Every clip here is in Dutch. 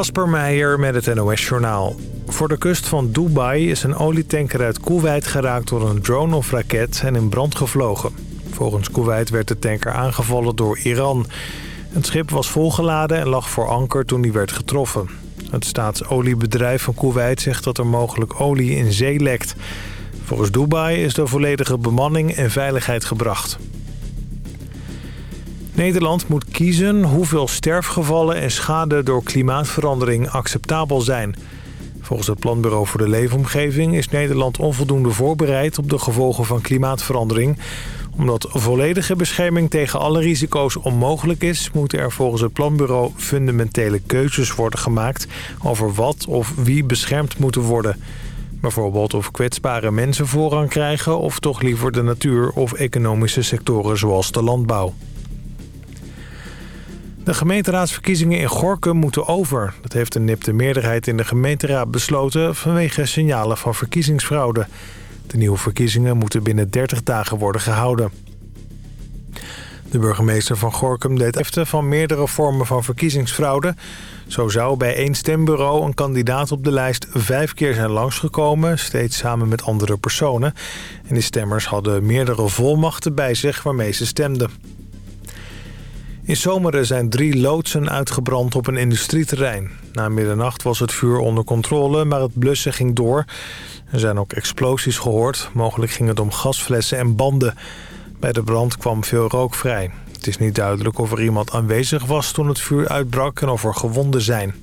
Kasper Meijer met het NOS-journaal. Voor de kust van Dubai is een olietanker uit Kuwait geraakt door een drone of raket en in brand gevlogen. Volgens Kuwait werd de tanker aangevallen door Iran. Het schip was volgeladen en lag voor anker toen die werd getroffen. Het staatsoliebedrijf van Kuwait zegt dat er mogelijk olie in zee lekt. Volgens Dubai is de volledige bemanning en veiligheid gebracht. Nederland moet kiezen hoeveel sterfgevallen en schade door klimaatverandering acceptabel zijn. Volgens het Planbureau voor de Leefomgeving is Nederland onvoldoende voorbereid op de gevolgen van klimaatverandering. Omdat volledige bescherming tegen alle risico's onmogelijk is... moeten er volgens het Planbureau fundamentele keuzes worden gemaakt... over wat of wie beschermd moeten worden. Bijvoorbeeld of kwetsbare mensen voorrang krijgen... of toch liever de natuur of economische sectoren zoals de landbouw. De gemeenteraadsverkiezingen in Gorkum moeten over. Dat heeft een nipte meerderheid in de gemeenteraad besloten... vanwege signalen van verkiezingsfraude. De nieuwe verkiezingen moeten binnen 30 dagen worden gehouden. De burgemeester van Gorkum deed efte van meerdere vormen van verkiezingsfraude. Zo zou bij één stembureau een kandidaat op de lijst vijf keer zijn langsgekomen... steeds samen met andere personen. En die stemmers hadden meerdere volmachten bij zich waarmee ze stemden. In Zomeren zijn drie loodsen uitgebrand op een industrieterrein. Na middernacht was het vuur onder controle, maar het blussen ging door. Er zijn ook explosies gehoord. Mogelijk ging het om gasflessen en banden. Bij de brand kwam veel rook vrij. Het is niet duidelijk of er iemand aanwezig was toen het vuur uitbrak en of er gewonden zijn.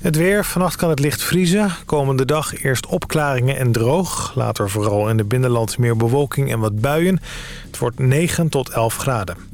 Het weer. Vannacht kan het licht vriezen. Komende dag eerst opklaringen en droog. Later vooral in het binnenland meer bewolking en wat buien. Het wordt 9 tot 11 graden.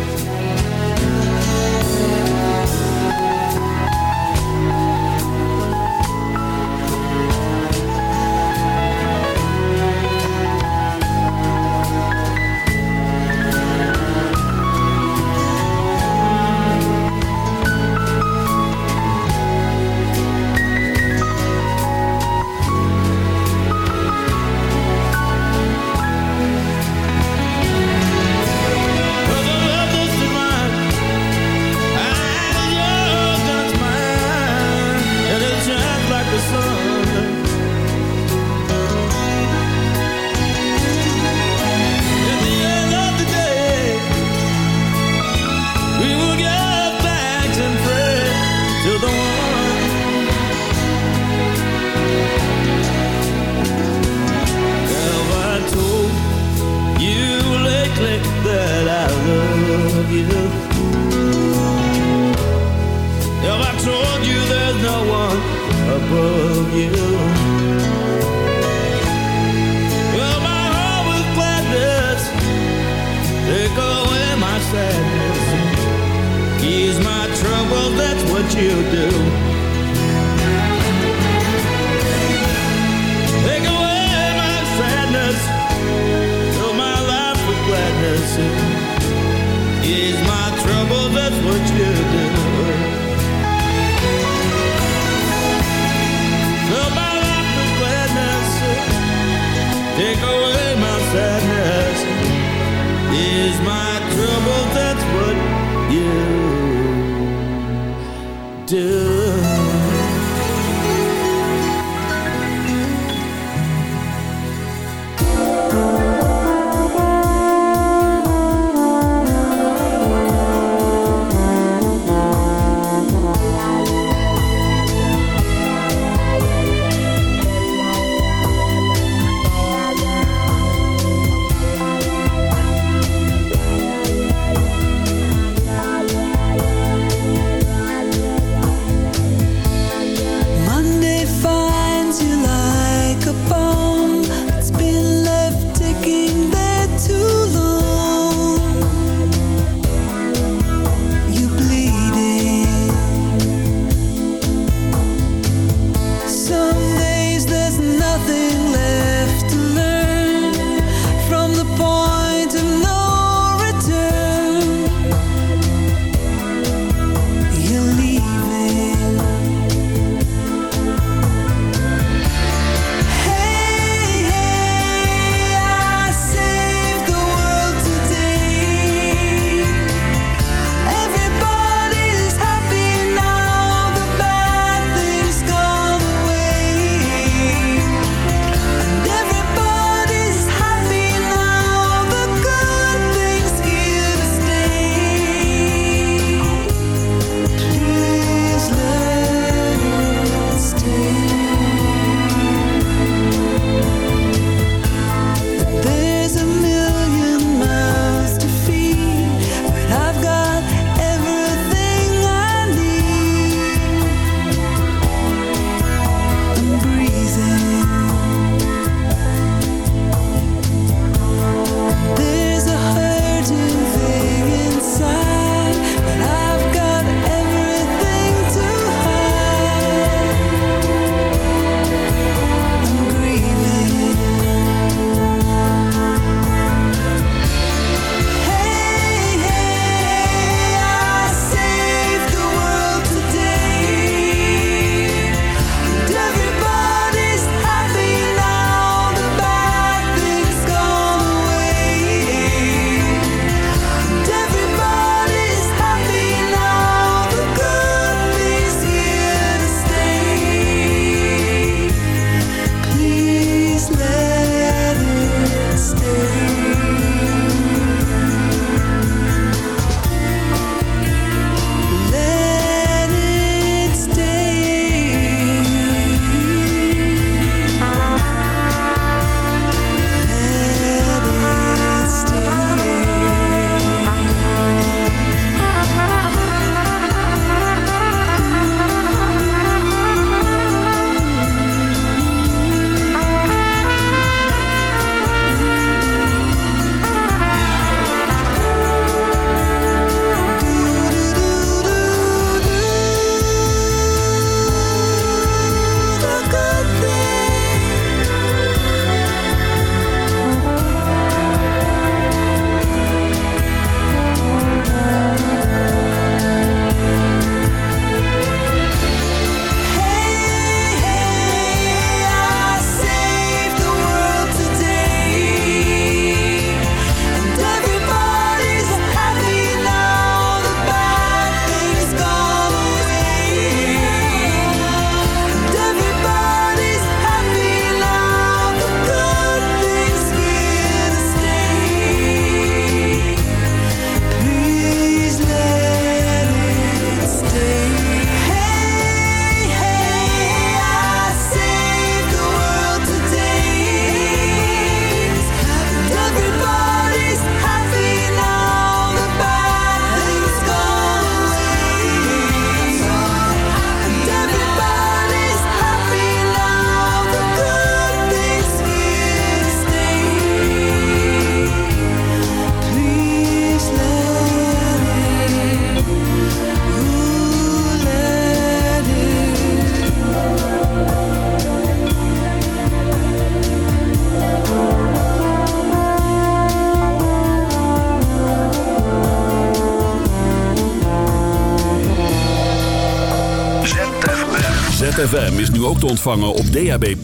nu ook te ontvangen op DAB+.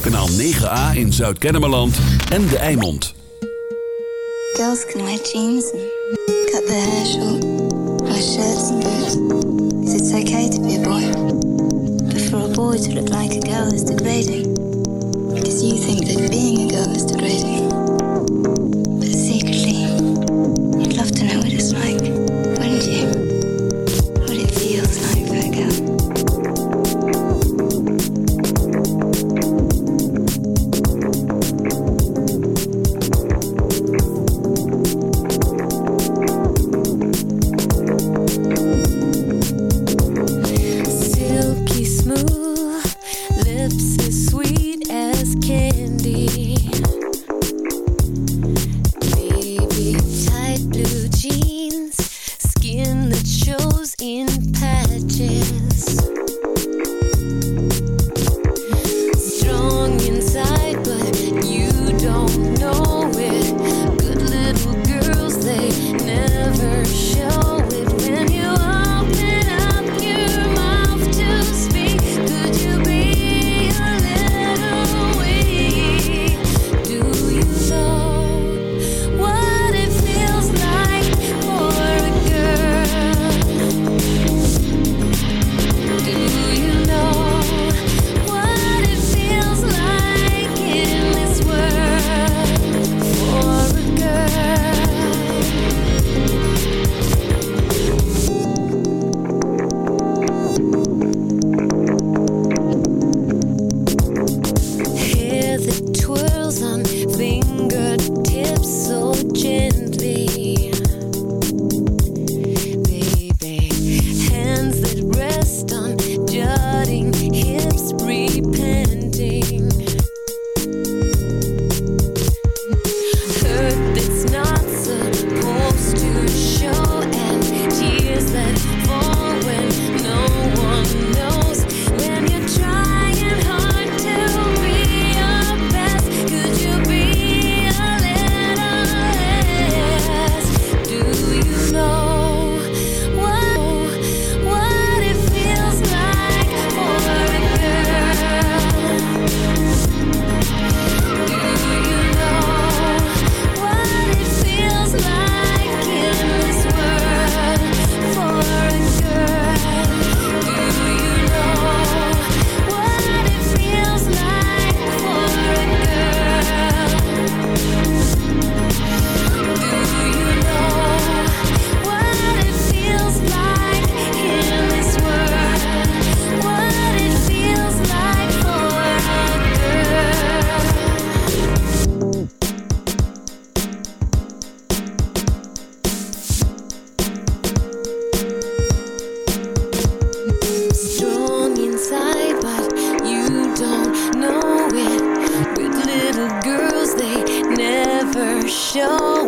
Kanaal 9A in Zuid-Kennemerland en De Eimond. Girls can wear jeans and cut their hair short. Wear shirts and boots. Cause it's okay to be a boy. But for a boy to look like a girl is degrading. Because you think that being a girl is degrading.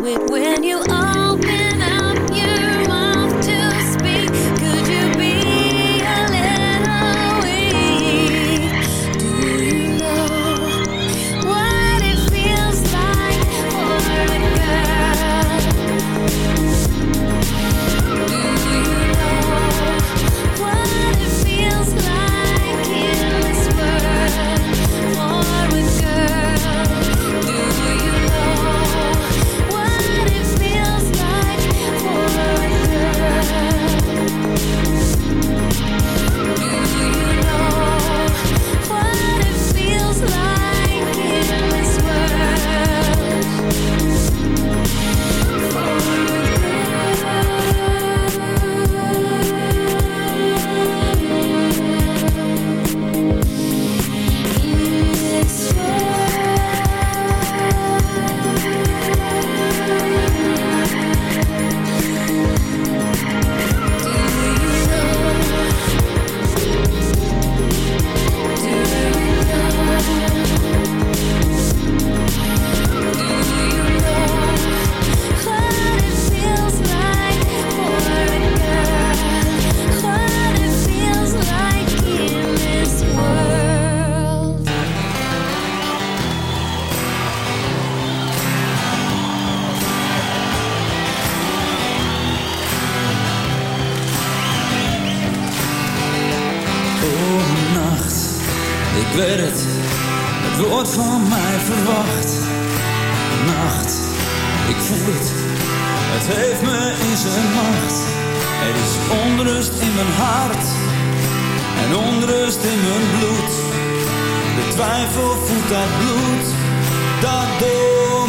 it when you are in mijn bloed. De twijfel voelt dat bloed, dat door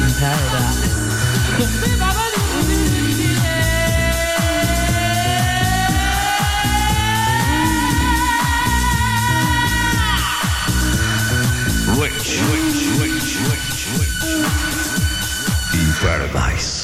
paradise. Rich, rich, rich, rich, rich, in paradise.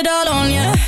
it all on you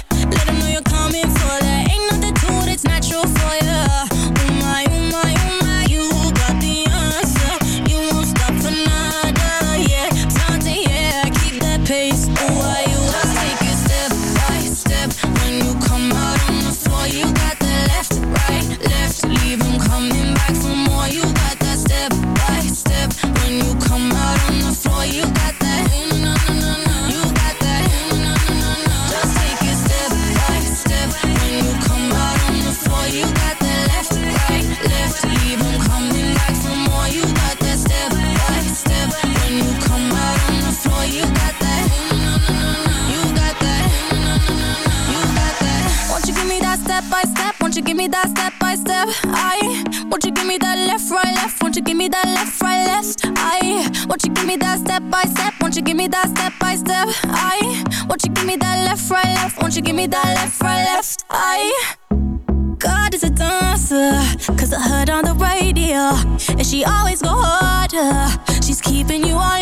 Won't you give me that left, right, left eye? God is a dancer, cause I heard on the radio, and she always go harder. She's keeping you on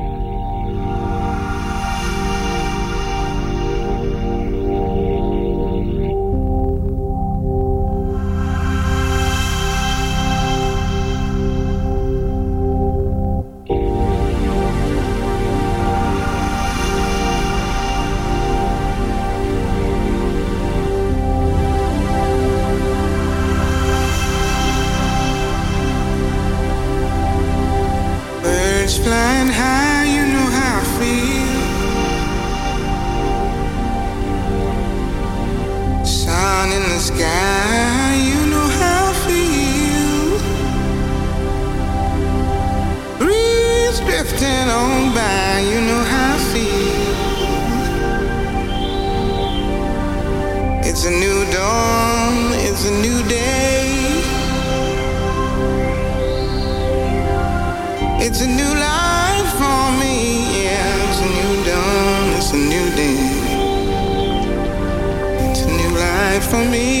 for me.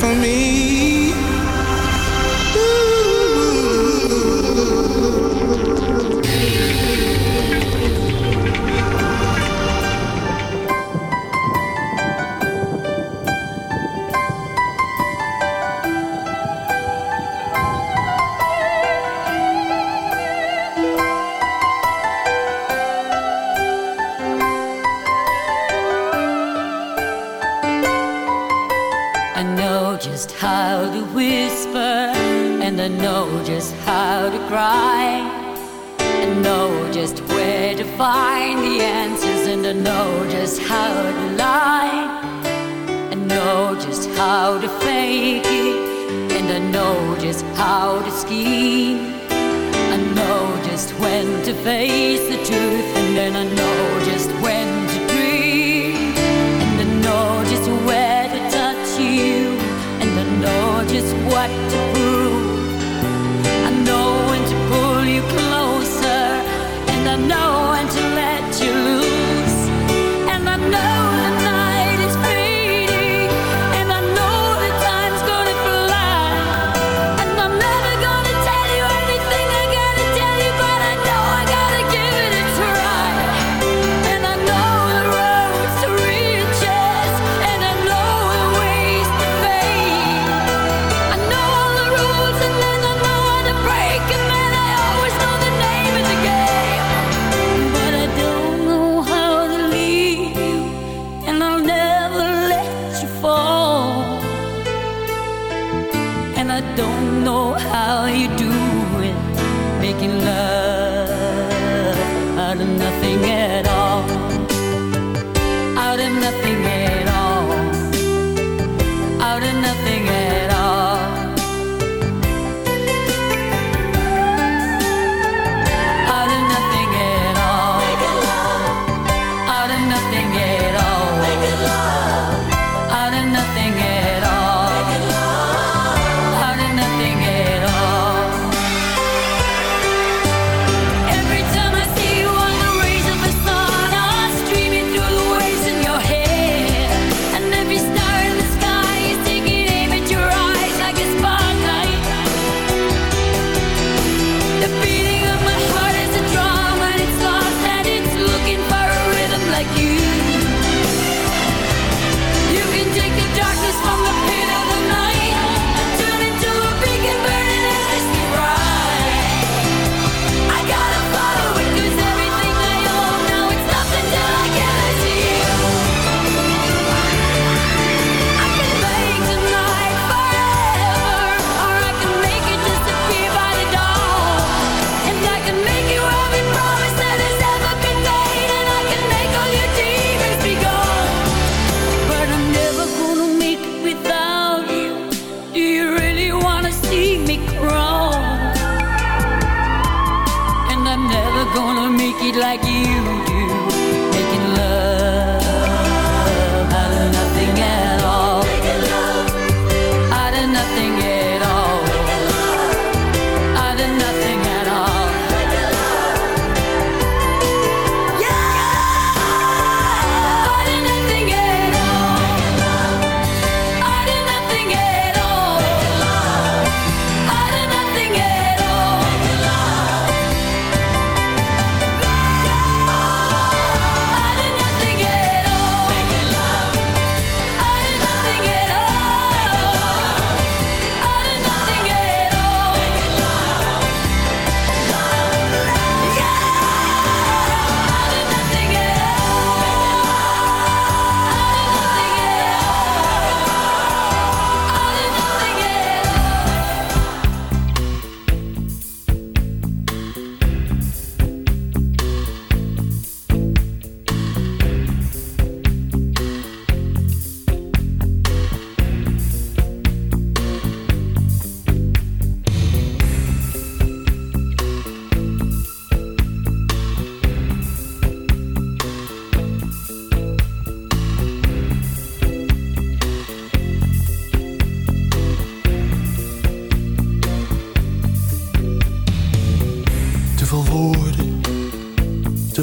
for me.